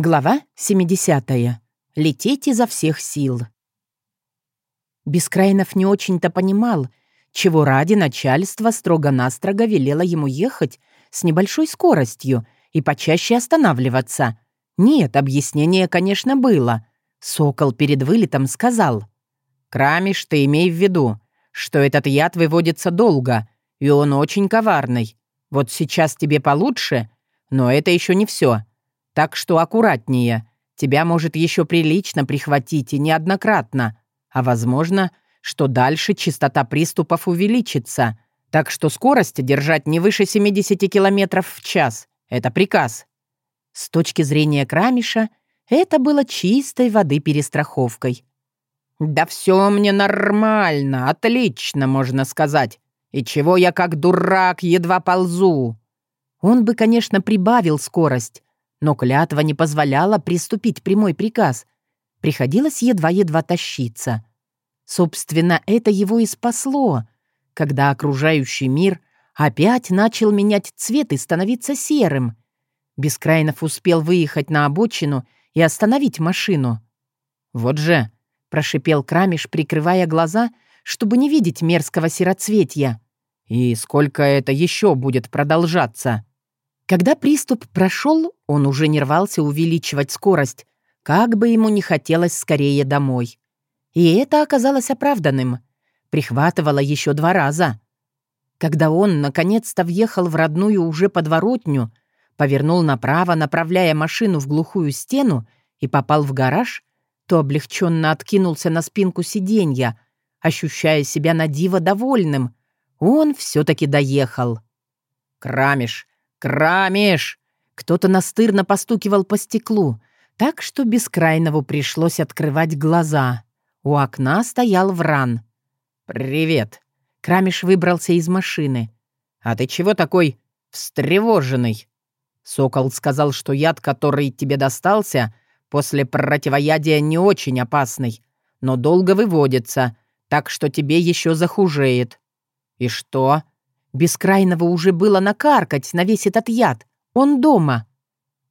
Глава 70. Лететь изо всех сил. Бескрайнов не очень-то понимал, чего ради начальство строго-настрого велело ему ехать с небольшой скоростью и почаще останавливаться. Нет, объяснение, конечно, было. Сокол перед вылетом сказал. «Крамиш, ты имей в виду, что этот яд выводится долго, и он очень коварный. Вот сейчас тебе получше, но это еще не все. Так что аккуратнее. Тебя может еще прилично прихватить и неоднократно. А возможно, что дальше частота приступов увеличится. Так что скорость держать не выше 70 км в час. Это приказ. С точки зрения Крамиша, это было чистой воды перестраховкой. «Да все мне нормально, отлично, можно сказать. И чего я как дурак едва ползу?» Он бы, конечно, прибавил скорость, но клятва не позволяла приступить прямой приказ. Приходилось едва-едва тащиться. Собственно, это его и спасло, когда окружающий мир опять начал менять цвет и становиться серым. Бескрайнов успел выехать на обочину и остановить машину. «Вот же», — прошипел Крамиш, прикрывая глаза, чтобы не видеть мерзкого сероцветья. «И сколько это еще будет продолжаться?» Когда приступ прошел, он уже не рвался увеличивать скорость, как бы ему не хотелось скорее домой. И это оказалось оправданным. Прихватывало еще два раза. Когда он, наконец-то, въехал в родную уже подворотню, повернул направо, направляя машину в глухую стену и попал в гараж, то облегченно откинулся на спинку сиденья, ощущая себя на диво довольным. Он все-таки доехал. «Крамиш, «Крамиш!» Кто-то настырно постукивал по стеклу, так что Бескрайнову пришлось открывать глаза. У окна стоял Вран. «Привет!» Крамиш выбрался из машины. «А ты чего такой встревоженный?» Сокол сказал, что яд, который тебе достался, после противоядия не очень опасный, но долго выводится, так что тебе еще захужеет. И что? Бескрайного уже было накаркать на весь этот яд. Он дома.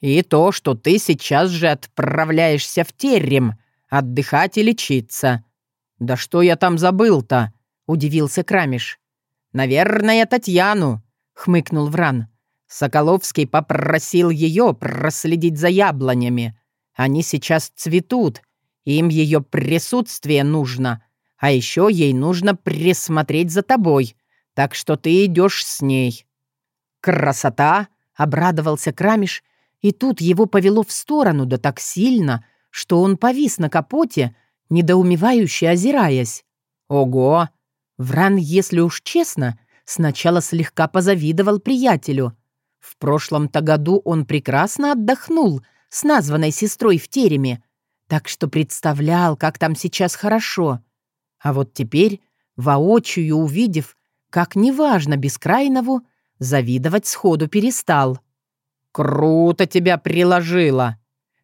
И то, что ты сейчас же отправляешься в террем, отдыхать и лечиться. Да что я там забыл-то? Удивился Крамиш. Наверное, Татьяну, хмыкнул Вран. Соколовский попросил ее проследить за яблонями. Они сейчас цветут, им ее присутствие нужно. А еще ей нужно присмотреть за тобой, так что ты идешь с ней». «Красота!» — обрадовался Крамиш, и тут его повело в сторону, да так сильно, что он повис на капоте, недоумевающе озираясь. «Ого!» Вран, если уж честно, сначала слегка позавидовал приятелю. В прошлом-то году он прекрасно отдохнул с названной сестрой в тереме, так что представлял, как там сейчас хорошо. А вот теперь, воочию увидев, как неважно Бескрайнову, завидовать сходу перестал. «Круто тебя приложила!»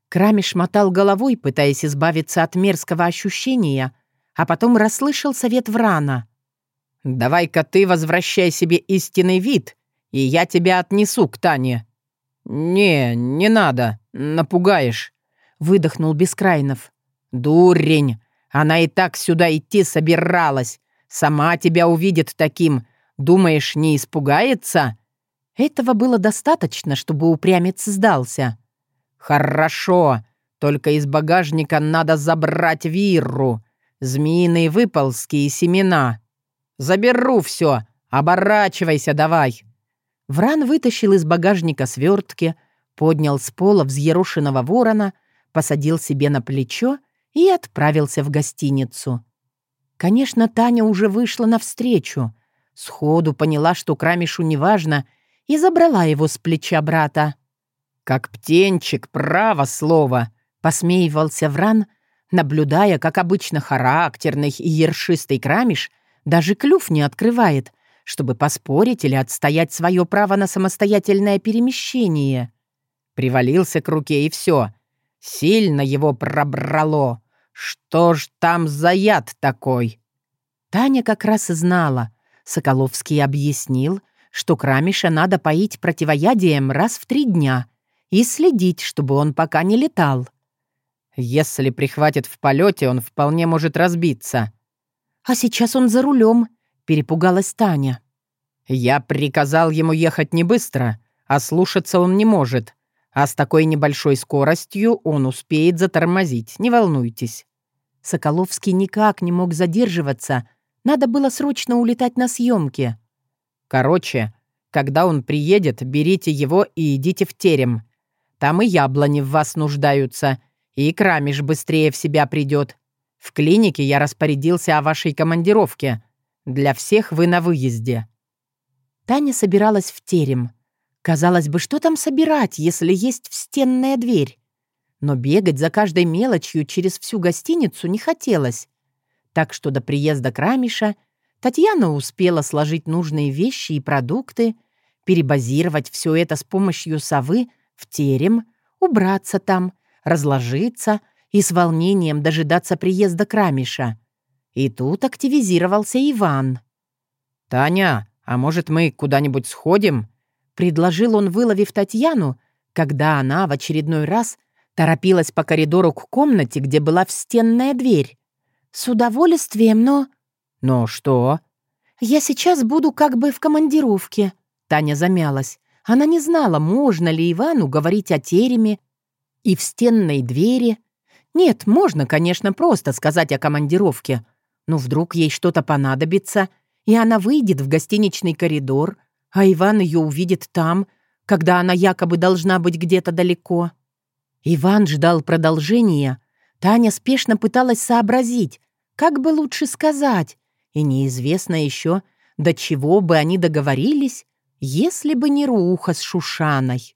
Крамиш мотал головой, пытаясь избавиться от мерзкого ощущения, а потом расслышал совет Врана. «Давай-ка ты возвращай себе истинный вид, и я тебя отнесу к Тане». «Не, не надо, напугаешь», — выдохнул Бескрайнов. «Дурень! Она и так сюда идти собиралась, Сама тебя увидит таким. Думаешь, не испугается?» Этого было достаточно, чтобы упрямец сдался. «Хорошо, только из багажника надо забрать вирру, змеиные выползки и семена. Заберу все, оборачивайся давай». Вран вытащил из багажника свертки, поднял с пола взъерошенного ворона, посадил себе на плечо и отправился в гостиницу. Конечно, Таня уже вышла навстречу. Сходу поняла, что Крамишу неважно, и забрала его с плеча брата. «Как птенчик, право слово!» — посмеивался Вран, наблюдая, как обычно характерный и ершистый Крамиш даже клюв не открывает, чтобы поспорить или отстоять свое право на самостоятельное перемещение. Привалился к руке, и все. Сильно его пробрало. Что ж там за яд такой? Таня как раз и знала. Соколовский объяснил, что Крамиша надо поить противоядием раз в три дня и следить, чтобы он пока не летал. Если прихватит в полете, он вполне может разбиться. А сейчас он за рулем, перепугалась Таня. Я приказал ему ехать не быстро, а слушаться он не может. А с такой небольшой скоростью он успеет затормозить, не волнуйтесь. Соколовский никак не мог задерживаться. Надо было срочно улетать на съемки. Короче, когда он приедет, берите его и идите в терем. Там и яблони в вас нуждаются, и Крамиш быстрее в себя придет. В клинике я распорядился о вашей командировке. Для всех вы на выезде». Таня собиралась в терем. Казалось бы, что там собирать, если есть встенная дверь? Но бегать за каждой мелочью через всю гостиницу не хотелось. Так что до приезда Крамиша Татьяна успела сложить нужные вещи и продукты, перебазировать все это с помощью совы в терем, убраться там, разложиться и с волнением дожидаться приезда Крамиша. И тут активизировался Иван. «Таня, а может, мы куда-нибудь сходим?» — предложил он, выловив Татьяну, когда она в очередной раз торопилась по коридору к комнате, где была встенная дверь. «С удовольствием, но...» «Но что?» «Я сейчас буду как бы в командировке», — Таня замялась. Она не знала, можно ли Ивану говорить о тереме и в стенной двери. Нет, можно, конечно, просто сказать о командировке, но вдруг ей что-то понадобится, и она выйдет в гостиничный коридор, а Иван ее увидит там, когда она якобы должна быть где-то далеко. Иван ждал продолжения. Таня спешно пыталась сообразить, как бы лучше сказать, и неизвестно еще, до чего бы они договорились, если бы не Руха с Шушаной.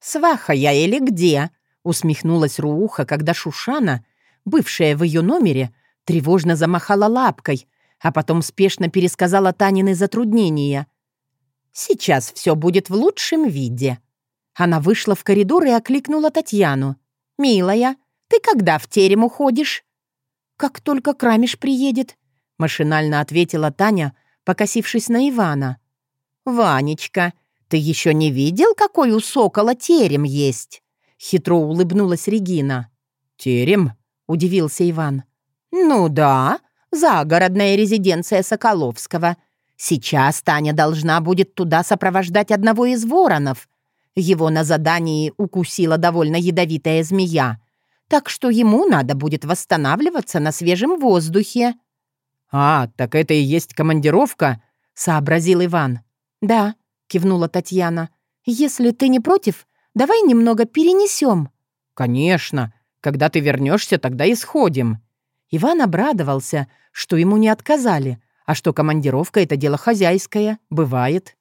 «Сваха я или где?» — усмехнулась Руха, когда Шушана, бывшая в ее номере, тревожно замахала лапкой, а потом спешно пересказала Танины затруднения. «Сейчас все будет в лучшем виде». Она вышла в коридор и окликнула Татьяну. «Милая, ты когда в терем уходишь?» «Как только Крамиш приедет», — машинально ответила Таня, покосившись на Ивана. «Ванечка, ты еще не видел, какой у сокола терем есть?» Хитро улыбнулась Регина. «Терем?» — удивился Иван. «Ну да, загородная резиденция Соколовского. Сейчас Таня должна будет туда сопровождать одного из воронов. Его на задании укусила довольно ядовитая змея, так что ему надо будет восстанавливаться на свежем воздухе». «А, так это и есть командировка?» — сообразил Иван. «Да», — кивнула Татьяна. «Если ты не против, Давай немного перенесем». «Конечно. Когда ты вернешься, тогда и сходим». Иван обрадовался, что ему не отказали, а что командировка — это дело хозяйское, бывает.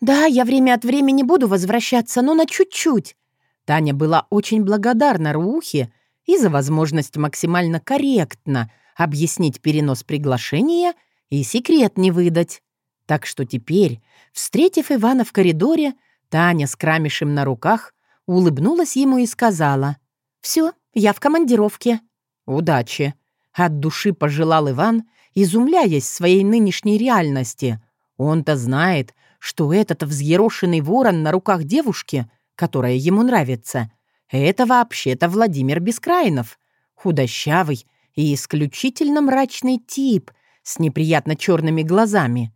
«Да, я время от времени буду возвращаться, но на чуть-чуть». Таня была очень благодарна Рухе и за возможность максимально корректно объяснить перенос приглашения и секрет не выдать. Так что теперь, встретив Ивана в коридоре, Таня с крамишем на руках улыбнулась ему и сказала. «Все, я в командировке». «Удачи», — от души пожелал Иван, изумляясь своей нынешней реальности. Он-то знает, что этот взъерошенный ворон на руках девушки, которая ему нравится, это вообще-то Владимир Бескрайнов, худощавый и исключительно мрачный тип с неприятно черными глазами.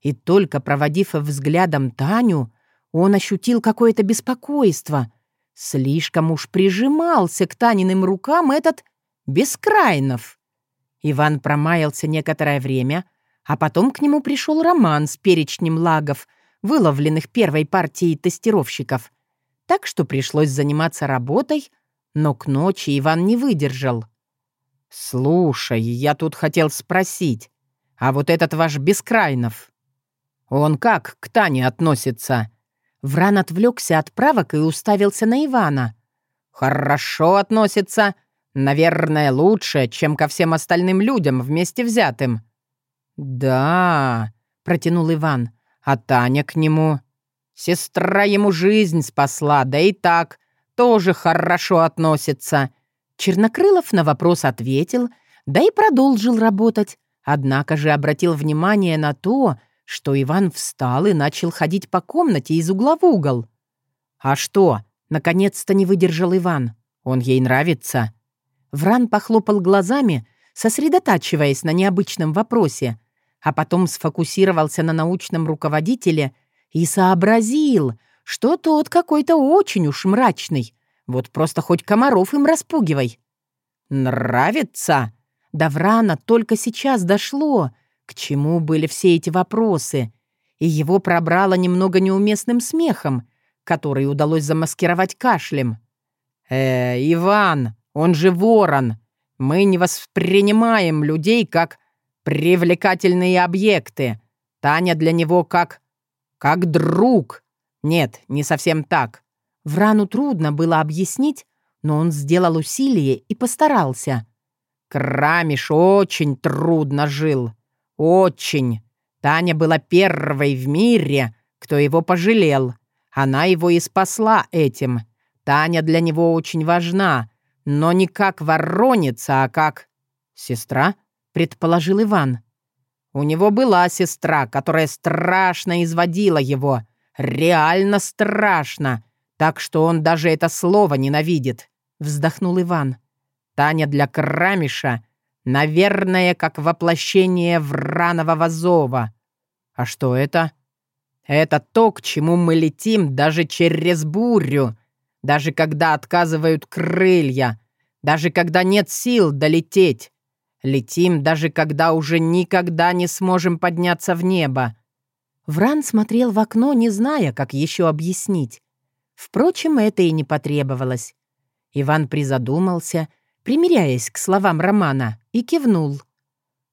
И только проводив взглядом Таню, он ощутил какое-то беспокойство. Слишком уж прижимался к Таниным рукам этот Бескрайнов. Иван промаялся некоторое время, а потом к нему пришел Роман с перечнем лагов, выловленных первой партией тестировщиков. Так что пришлось заниматься работой, но к ночи Иван не выдержал. «Слушай, я тут хотел спросить, а вот этот ваш Бескрайнов, он как к Тане относится?» Вран отвлекся от правок и уставился на Ивана. «Хорошо относится. Наверное, лучше, чем ко всем остальным людям вместе взятым». «Да», — протянул Иван, — «а Таня к нему...» «Сестра ему жизнь спасла, да и так, тоже хорошо относится». Чернокрылов на вопрос ответил, да и продолжил работать, однако же обратил внимание на то, что Иван встал и начал ходить по комнате из угла в угол. «А что, Наконец-то не выдержал Иван. Он ей нравится. Вран похлопал глазами, сосредотачиваясь на необычном вопросе, а потом сфокусировался на научном руководителе и сообразил, что тот какой-то очень уж мрачный. Вот просто хоть комаров им распугивай. «Нравится?» До Врана только сейчас дошло, к чему были все эти вопросы, и его пробрало немного неуместным смехом, который удалось замаскировать кашлем. «Э, Иван, он же ворон. Мы не воспринимаем людей как привлекательные объекты. Таня для него как... как друг. Нет, не совсем так. Врану трудно было объяснить, но он сделал усилие и постарался. Крамиш очень трудно жил. Очень. Таня была первой в мире, кто его пожалел. Она его и спасла этим. Таня для него очень важна, но не как вороница, а как... «Сестра?» — предположил Иван. «У него была сестра, которая страшно изводила его. Реально страшно. Так что он даже это слово ненавидит», — вздохнул Иван. «Таня для Крамиша, наверное, как воплощение вранового зова. А что это?» «Это то, к чему мы летим даже через бурю, даже когда отказывают крылья, даже когда нет сил долететь. Летим, даже когда уже никогда не сможем подняться в небо. Вран смотрел в окно, не зная, как еще объяснить. Впрочем, это и не потребовалось. Иван призадумался, примиряясь к словам Романа, и кивнул.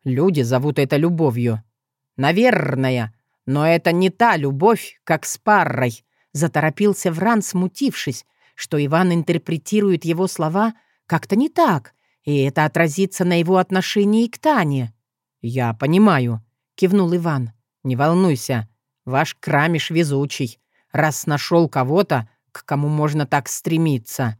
«Люди зовут это любовью. Наверное, но это не та любовь, как с парой», — заторопился Вран, смутившись, что Иван интерпретирует его слова как-то не так, и это отразится на его отношении к Тане. «Я понимаю», — кивнул Иван. «Не волнуйся, ваш крамиш везучий, раз нашел кого-то, к кому можно так стремиться».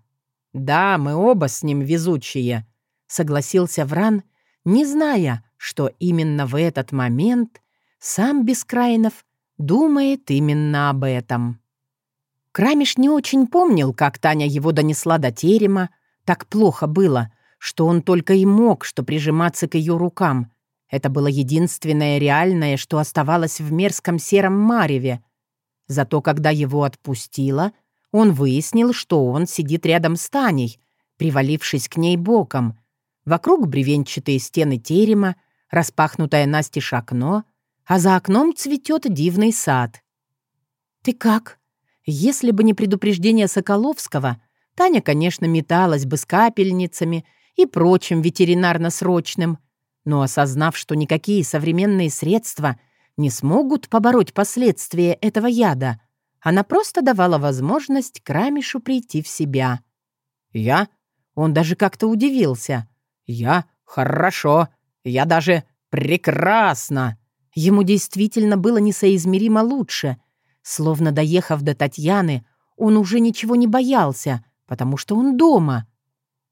«Да, мы оба с ним везучие», — согласился Вран, не зная, что именно в этот момент сам Бескрайнов думает именно об этом. Крамиш не очень помнил, как Таня его донесла до терема. Так плохо было, что он только и мог, что прижиматься к ее рукам. Это было единственное реальное, что оставалось в мерзком сером мареве. Зато когда его отпустило, он выяснил, что он сидит рядом с Таней, привалившись к ней боком. Вокруг бревенчатые стены терема, распахнутое настежь окно, а за окном цветет дивный сад. «Ты как?» Если бы не предупреждение Соколовского, Таня, конечно, металась бы с капельницами и прочим ветеринарно-срочным, но осознав, что никакие современные средства не смогут побороть последствия этого яда, она просто давала возможность Крамишу прийти в себя. «Я?» Он даже как-то удивился. «Я? Хорошо. Я даже прекрасно!» Ему действительно было несоизмеримо лучше — Словно доехав до Татьяны, он уже ничего не боялся, потому что он дома.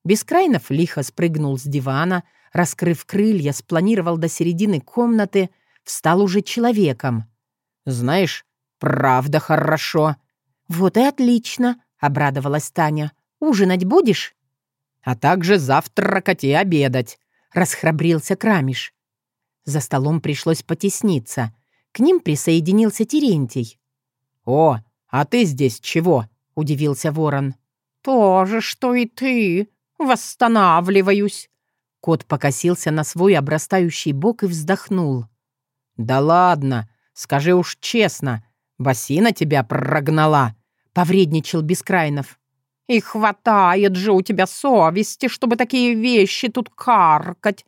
Бескрайнов лихо спрыгнул с дивана, раскрыв крылья, спланировал до середины комнаты, встал уже человеком. «Знаешь, правда хорошо». «Вот и отлично», — обрадовалась Таня. «Ужинать будешь?» «А также завтракать и обедать», — расхрабрился Крамиш. За столом пришлось потесниться. К ним присоединился Терентий. «О, а ты здесь чего?» — удивился ворон. «То же, что и ты. Восстанавливаюсь». Кот покосился на свой обрастающий бок и вздохнул. «Да ладно, скажи уж честно, Басина тебя прогнала», — повредничал Бескрайнов. «И хватает же у тебя совести, чтобы такие вещи тут каркать.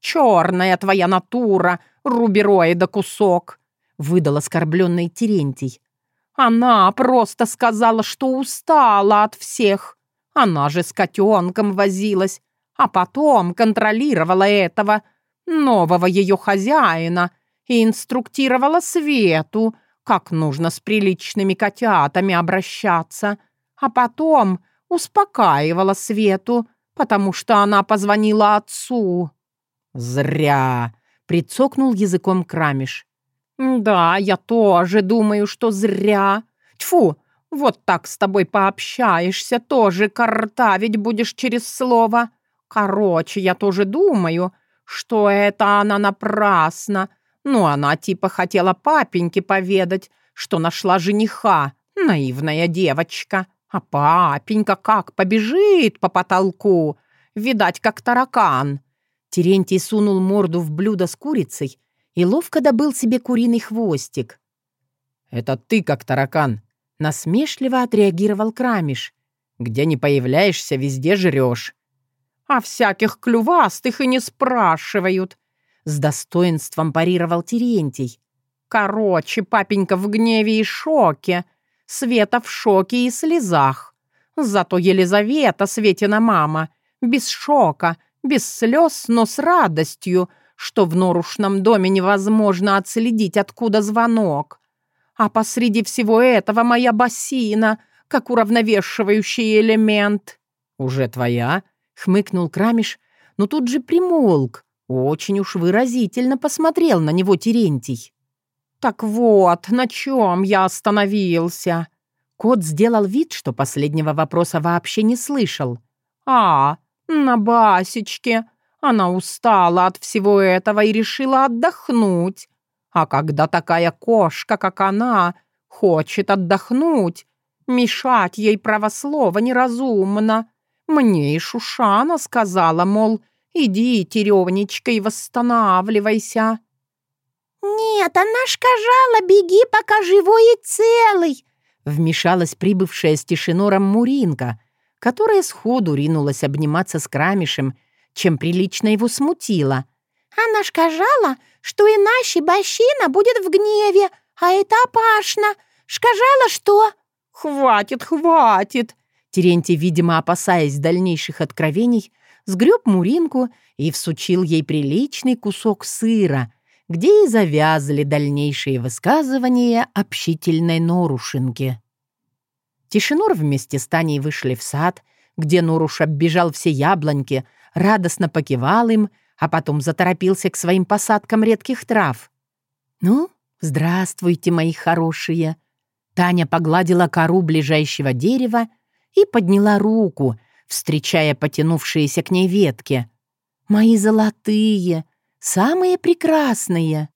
Черная твоя натура, рубероида кусок», — выдал оскорбленный Терентий. Она просто сказала, что устала от всех. Она же с котенком возилась, а потом контролировала этого, нового ее хозяина, и инструктировала Свету, как нужно с приличными котятами обращаться, а потом успокаивала Свету, потому что она позвонила отцу. «Зря!» — прицокнул языком Крамиш. «Да, я тоже думаю, что зря. Тьфу, Вот так с тобой пообщаешься, тоже картавить будешь через слово. Короче, я тоже думаю, что это она напрасно. Ну, она типа хотела папеньке поведать, что нашла жениха. Наивная девочка. А папенька как побежит по потолку. Видать, как таракан. Терентий сунул морду в блюдо с курицей и ловко добыл себе куриный хвостик. «Это ты как таракан!» — насмешливо отреагировал Крамиш. «Где не появляешься, везде жрешь». «А всяких клювастых и не спрашивают!» — с достоинством парировал Терентий. «Короче, папенька в гневе и шоке. Света в шоке и слезах. Зато Елизавета, Светина мама, без шока, без слез, но с радостью, что в норушном доме невозможно отследить, откуда звонок. А посреди всего этого моя бассейна, как уравновешивающий элемент. «Уже твоя?» — хмыкнул Крамиш, но тут же примолк. Очень уж выразительно посмотрел на него Терентий. «Так вот, на чем я остановился?» Кот сделал вид, что последнего вопроса вообще не слышал. «А, на Басечке. Она устала от всего этого и решила отдохнуть. А когда такая кошка, как она, хочет отдохнуть, мешать ей правослово неразумно. Мне и Шушана сказала, мол, иди, Теревничка, и восстанавливайся. «Нет, она сказала, беги, пока живой и целый!» Вмешалась прибывшая с Тишинором Муринка, которая сходу ринулась обниматься с Крамишем, чем прилично его смутила. «Она сказала, что иначе Бащина будет в гневе, а это опасно. Сказала, что...» «Хватит, хватит!» Терентий, видимо, опасаясь дальнейших откровений, сгреб Муринку и всучил ей приличный кусок сыра, где и завязали дальнейшие высказывания общительной Норушинки. Тишинор вместе с Таней вышли в сад, где Норуш оббежал все яблоньки, радостно покивал им — а потом заторопился к своим посадкам редких трав. «Ну, здравствуйте, мои хорошие!» Таня погладила кору ближайшего дерева и подняла руку, встречая потянувшиеся к ней ветки. «Мои золотые, самые прекрасные!»